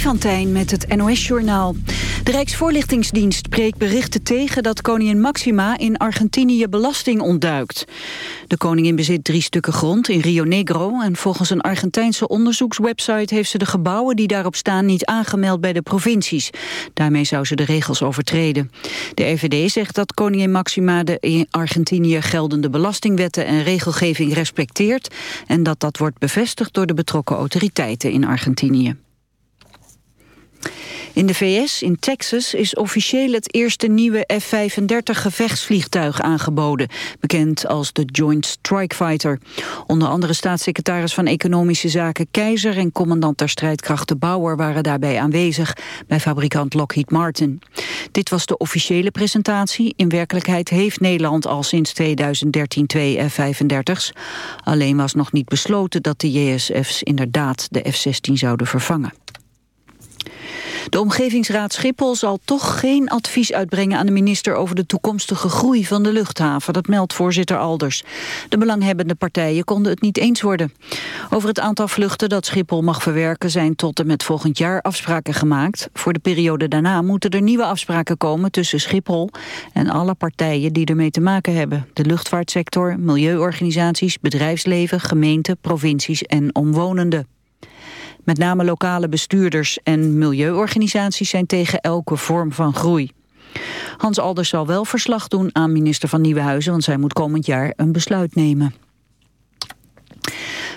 Van Tijn met het NOS-journaal. De Rijksvoorlichtingsdienst spreekt berichten tegen dat koningin Maxima in Argentinië belasting ontduikt. De koningin bezit drie stukken grond in Rio Negro en volgens een Argentijnse onderzoekswebsite heeft ze de gebouwen die daarop staan niet aangemeld bij de provincies. Daarmee zou ze de regels overtreden. De RVD zegt dat koningin Maxima de in Argentinië geldende belastingwetten en regelgeving respecteert en dat dat wordt bevestigd door de betrokken autoriteiten in Argentinië. In de VS, in Texas, is officieel het eerste nieuwe F-35 gevechtsvliegtuig aangeboden, bekend als de Joint Strike Fighter. Onder andere staatssecretaris van Economische Zaken Keizer en commandant der strijdkrachten Bauer waren daarbij aanwezig bij fabrikant Lockheed Martin. Dit was de officiële presentatie. In werkelijkheid heeft Nederland al sinds 2013 twee F-35's. Alleen was nog niet besloten dat de JSF's inderdaad de F-16 zouden vervangen. De Omgevingsraad Schiphol zal toch geen advies uitbrengen aan de minister over de toekomstige groei van de luchthaven. Dat meldt voorzitter Alders. De belanghebbende partijen konden het niet eens worden. Over het aantal vluchten dat Schiphol mag verwerken zijn tot en met volgend jaar afspraken gemaakt. Voor de periode daarna moeten er nieuwe afspraken komen tussen Schiphol en alle partijen die ermee te maken hebben. De luchtvaartsector, milieuorganisaties, bedrijfsleven, gemeenten, provincies en omwonenden. Met name lokale bestuurders en milieuorganisaties zijn tegen elke vorm van groei. Hans Alders zal wel verslag doen aan minister van Nieuwenhuizen... want zij moet komend jaar een besluit nemen.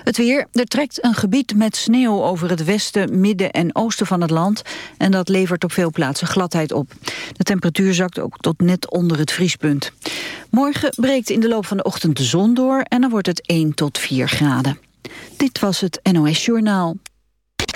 Het weer. Er trekt een gebied met sneeuw over het westen, midden en oosten van het land. En dat levert op veel plaatsen gladheid op. De temperatuur zakt ook tot net onder het vriespunt. Morgen breekt in de loop van de ochtend de zon door en dan wordt het 1 tot 4 graden. Dit was het NOS Journaal.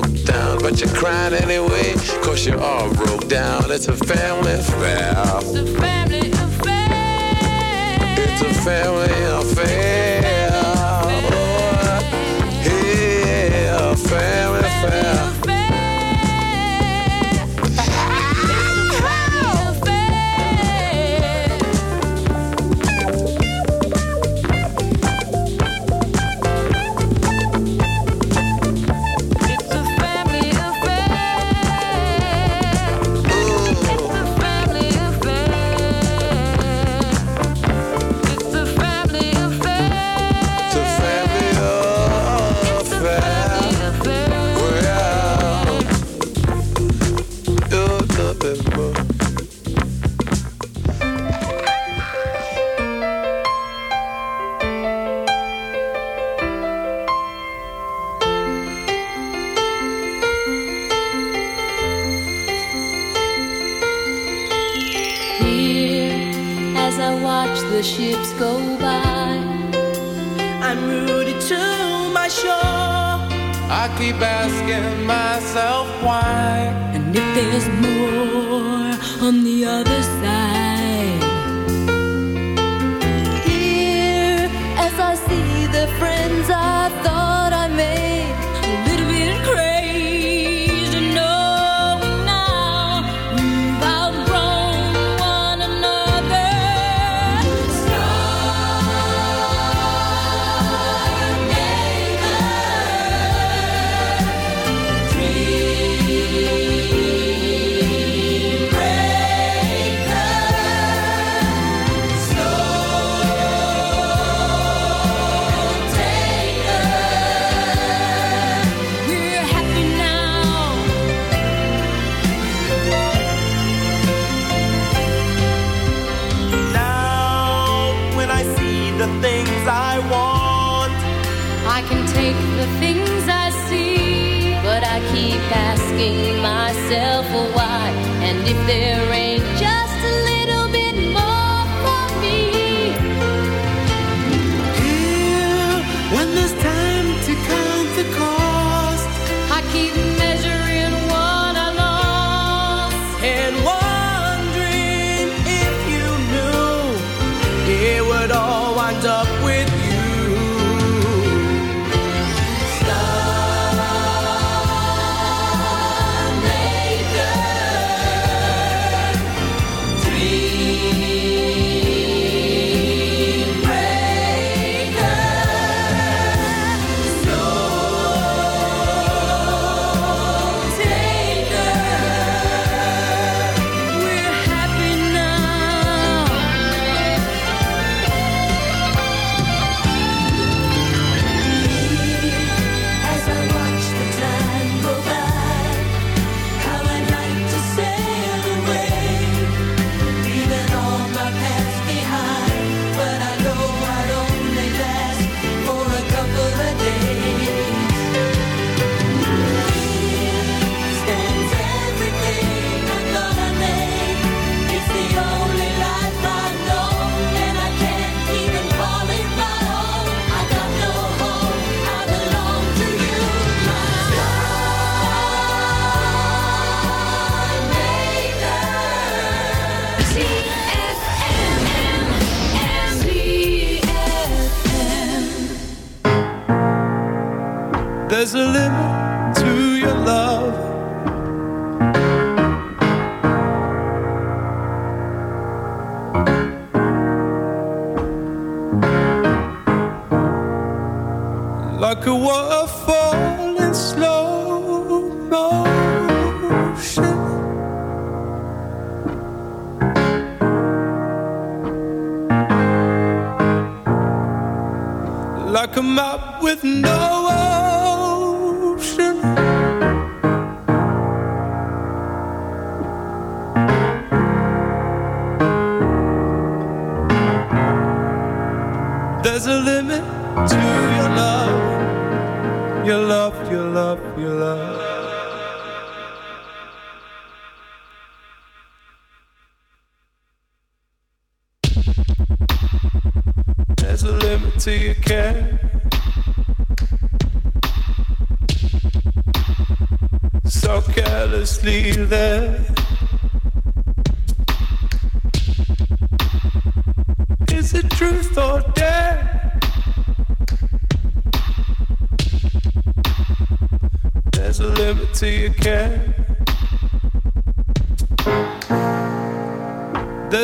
broke down. But you're crying anyway cause you're all broke down. It's a family affair. It's a family affair. It's a family affair. Oh, yeah, family affair.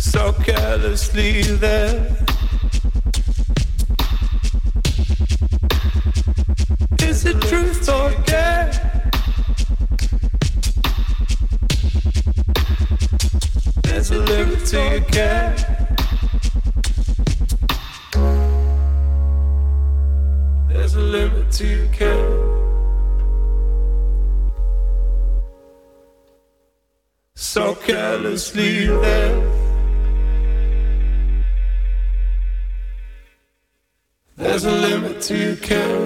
so carelessly there. Is it truth or care? There's a link to your care. Carelessly there. There's a limit to your care.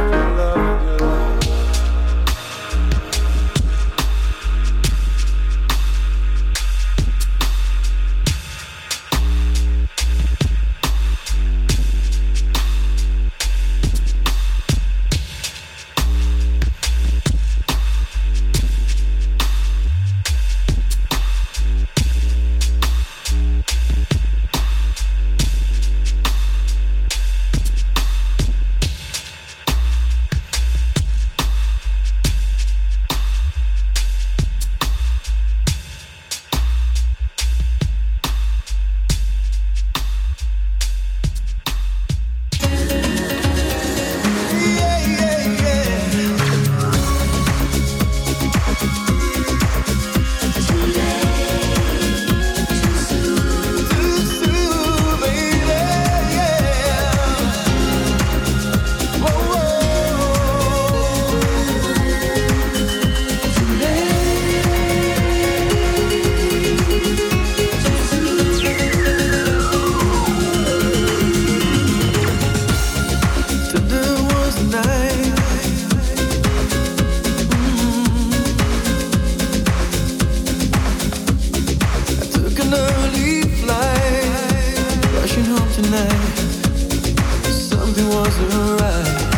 something wasn't right.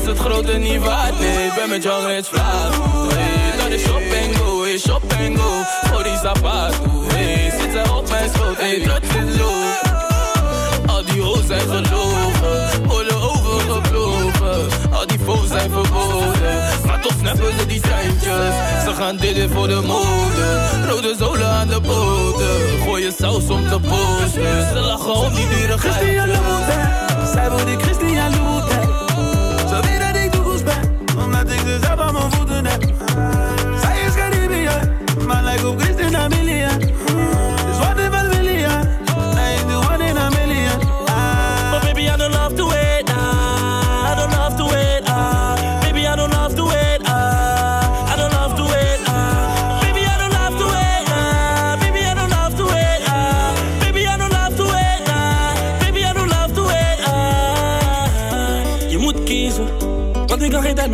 is het grote niet waard. Nee, ik ben met jou reeds vlaag. Hey, dat is shopping go, hey, go. Voor die zapato, hey, zit zij op mijn schoot. Hey, trots is low. Al die hoes zijn gelogen, oorlog overgebloven. Al die foes zijn verboden, maar toch snappen ze die treintjes. Ze gaan dit voor de mode, rode zolen aan de boten. Gooien saus om te posten, ze lachen om die dure geitjes. Christian Louboutin, zij wil die Christian Louboutin. In I don't love to wait. I don't to wait. I don't love to wait. I don't love to wait. Baby, I don't love to wait. Ah. Ah. Baby, I don't love to wait. Ah. Baby, I don't love to wait. Baby, I don't love to wait. Je moet kiezen, Wat ik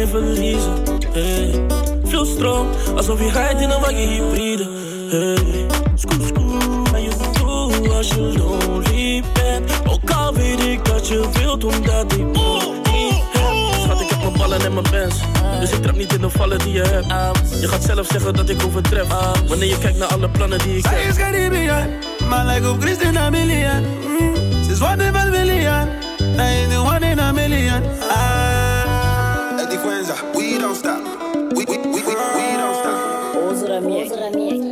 verliezen. Eh, hey. Veel stroom, alsof je rijdt in een wagen hybride. Hey. Scoop, scoop, en je doet als je lonely bent. Ook oh, al weet ik dat je wilt, omdat ik moet niet heb. Schat, ik heb mijn ballen en mijn bands. Dus ik trap niet in de vallen die je hebt. Je gaat zelf zeggen dat ik overtref. Wanneer je kijkt naar alle plannen die ik heb. Zij is Caribbean, maar lijkt op Christina Milian. Mm. Ze is one in a million. Zij is de one in a million. Ah. Eddie Quenza. don't stop. We, we, we, we, we don't stop. Ozra Miek.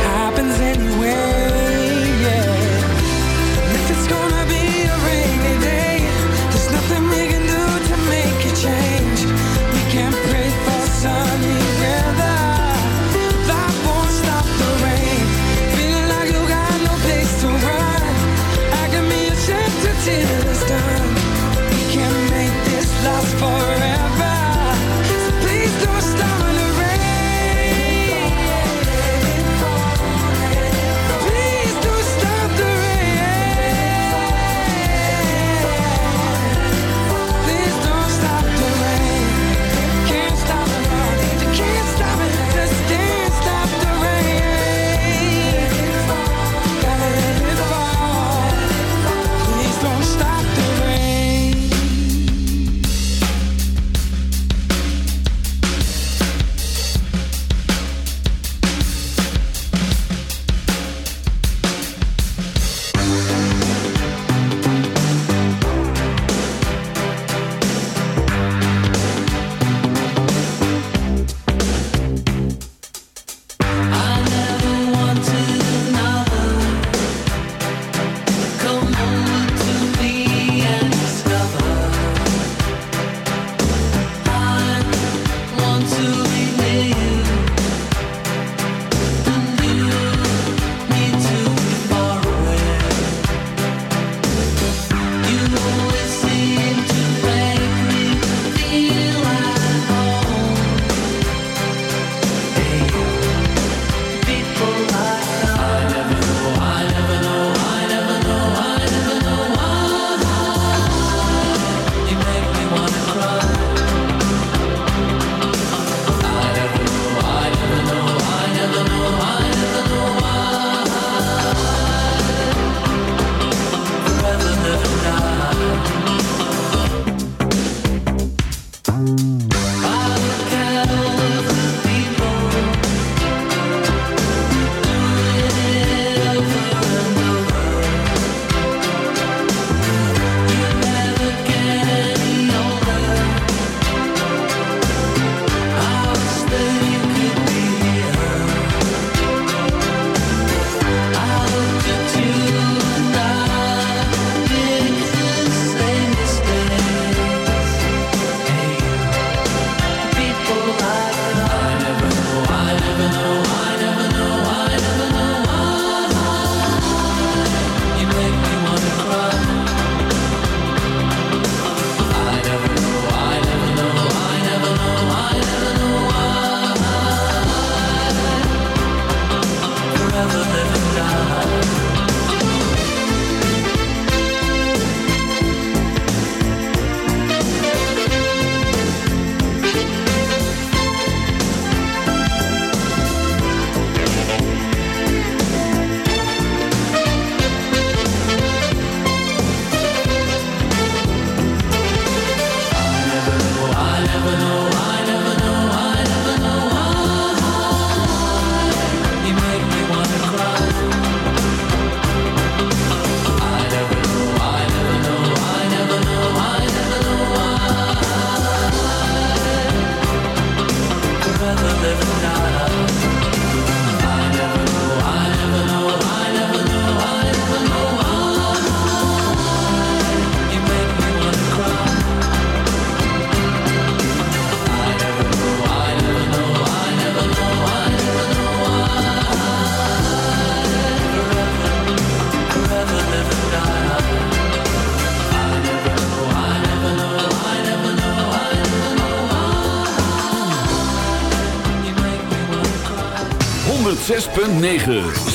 I 106.9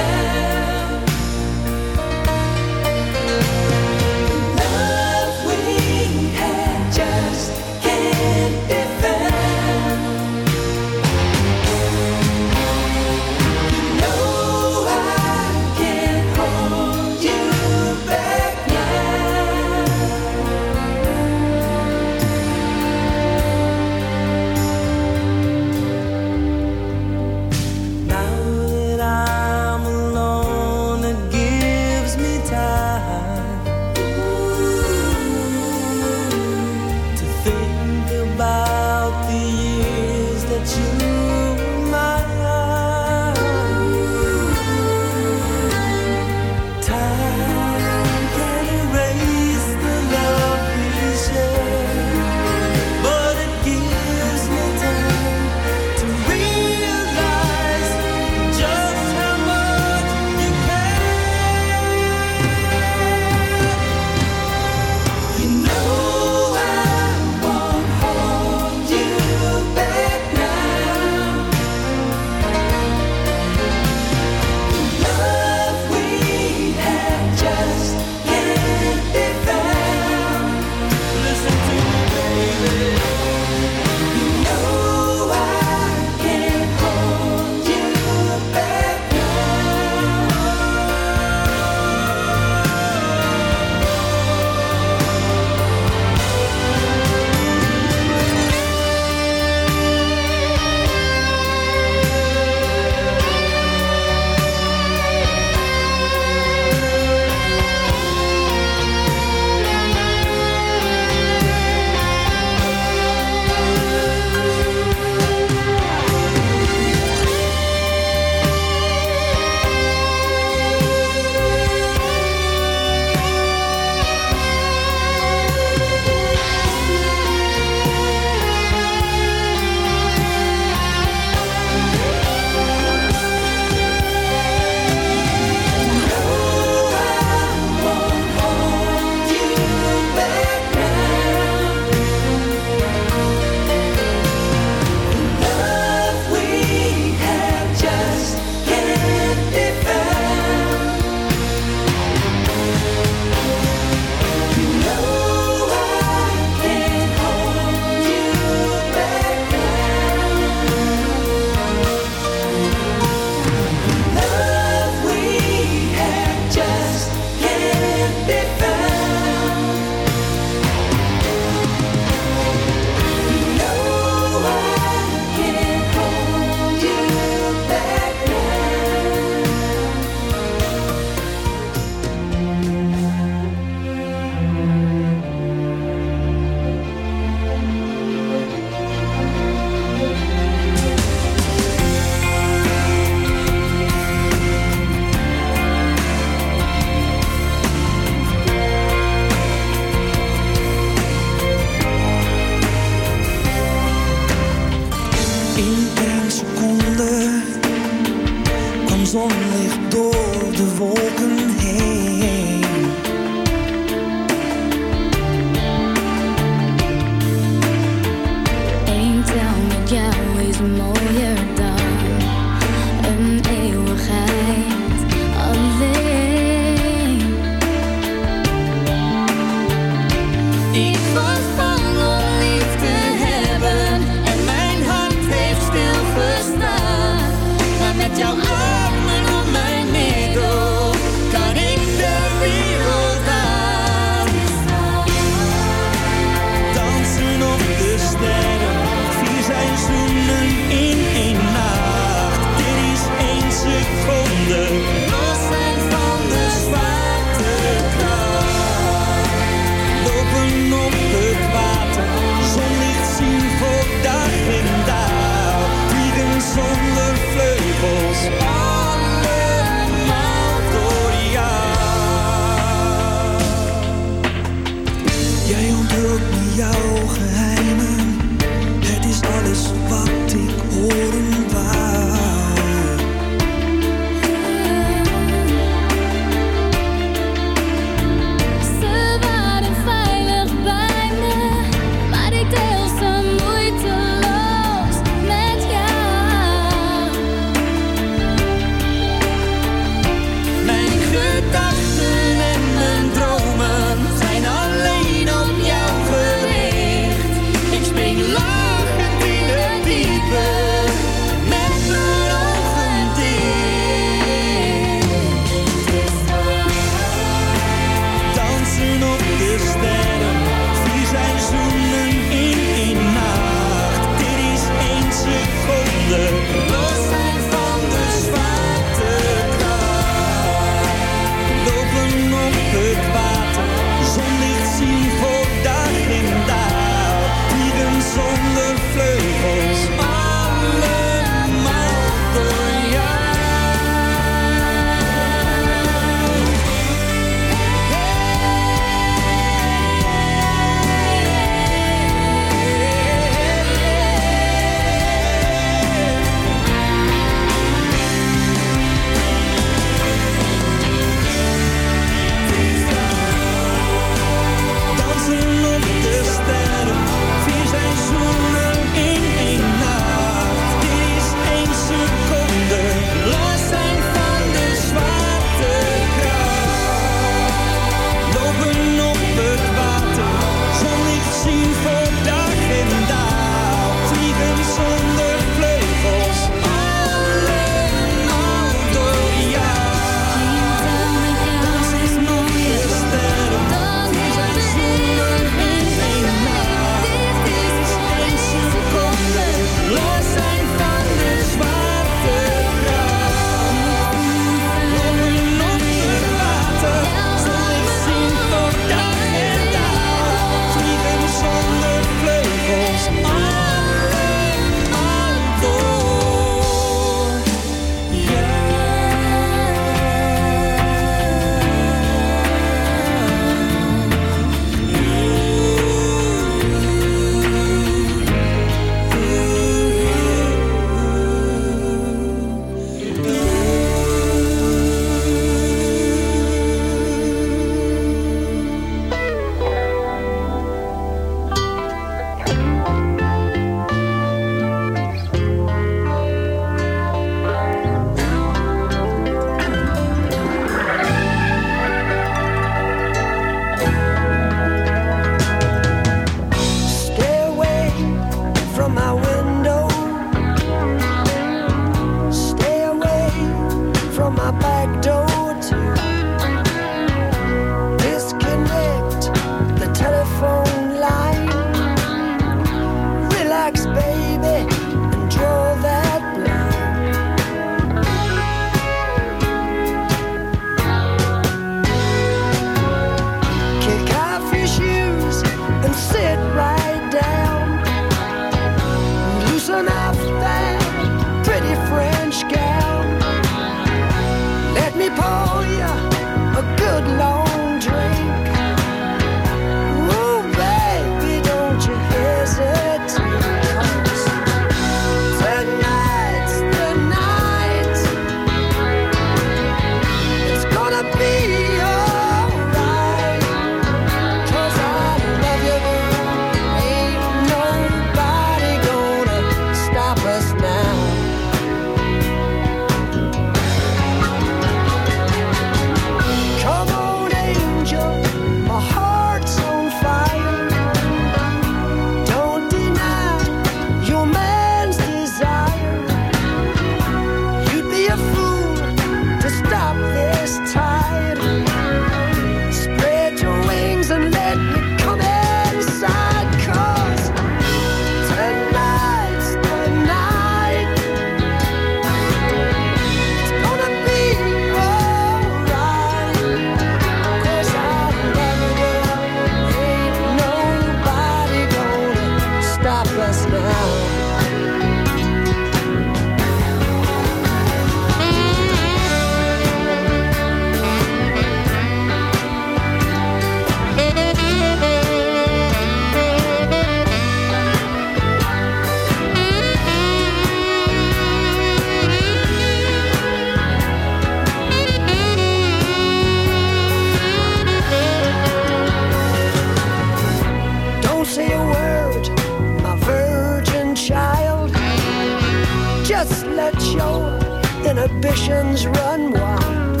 emotions run wild.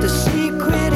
The secret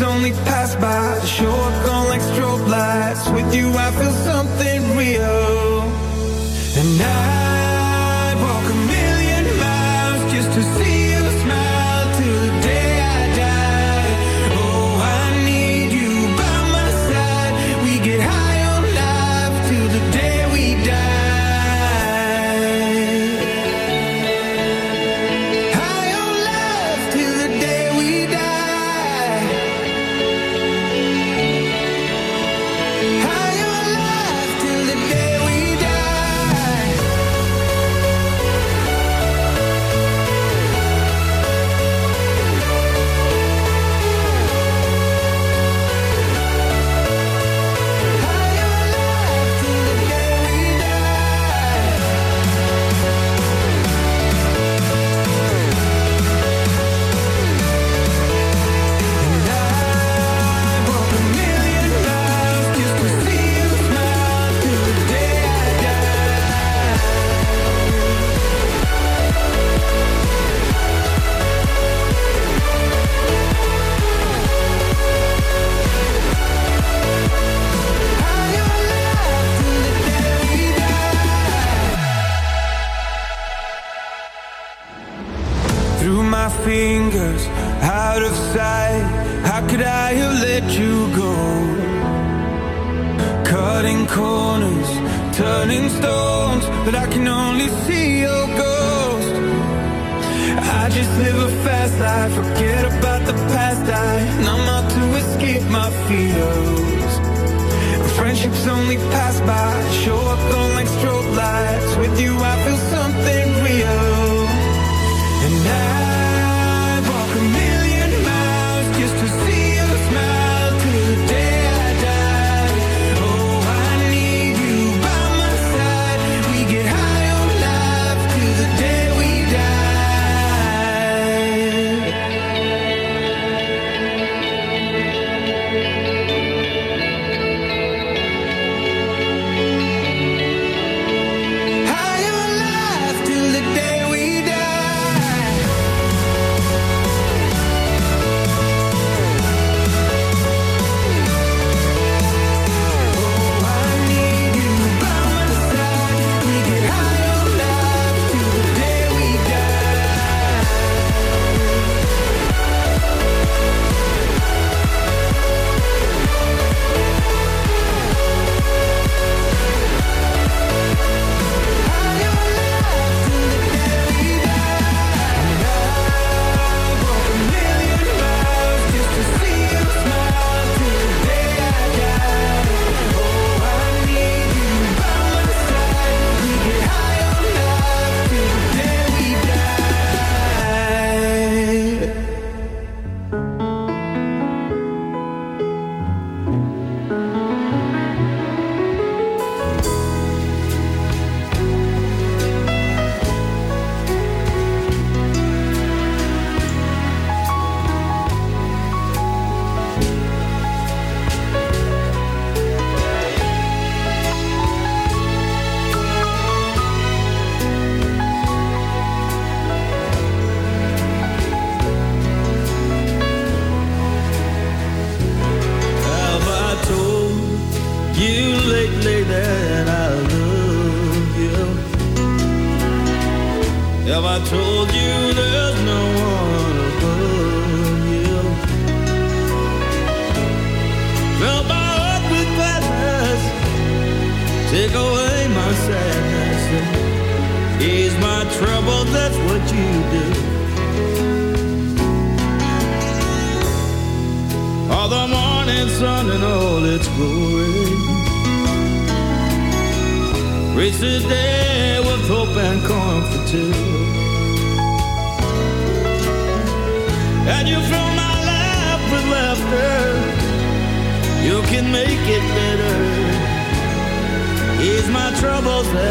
Only pass by,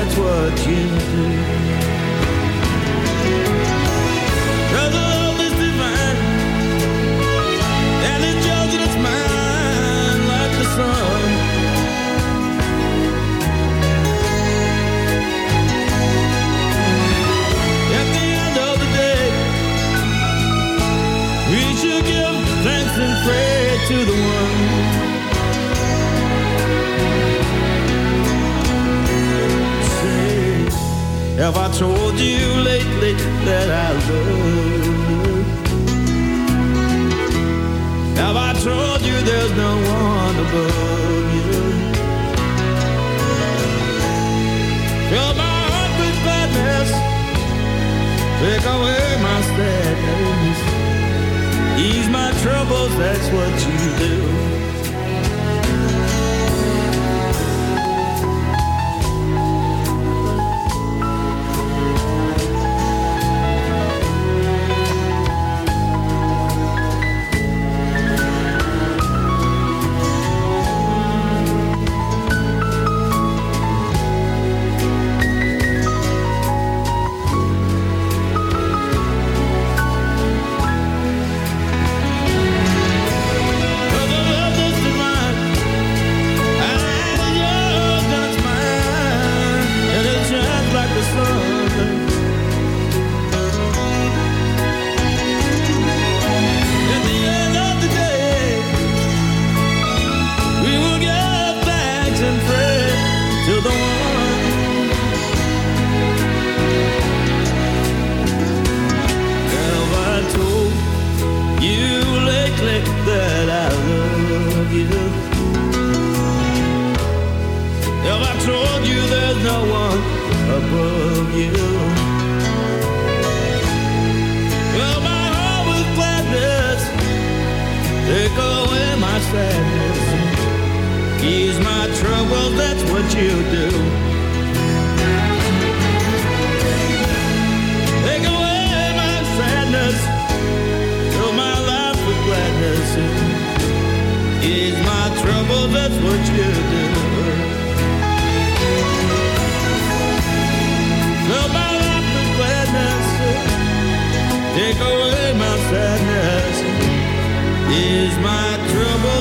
that's what you do. you. If I told you there's no one above you. Well, my heart with gladness, take away my sadness. Ease my troubles, that's what you do. What you do. Fill my life with gladness. Take away my sadness. Ease my trouble.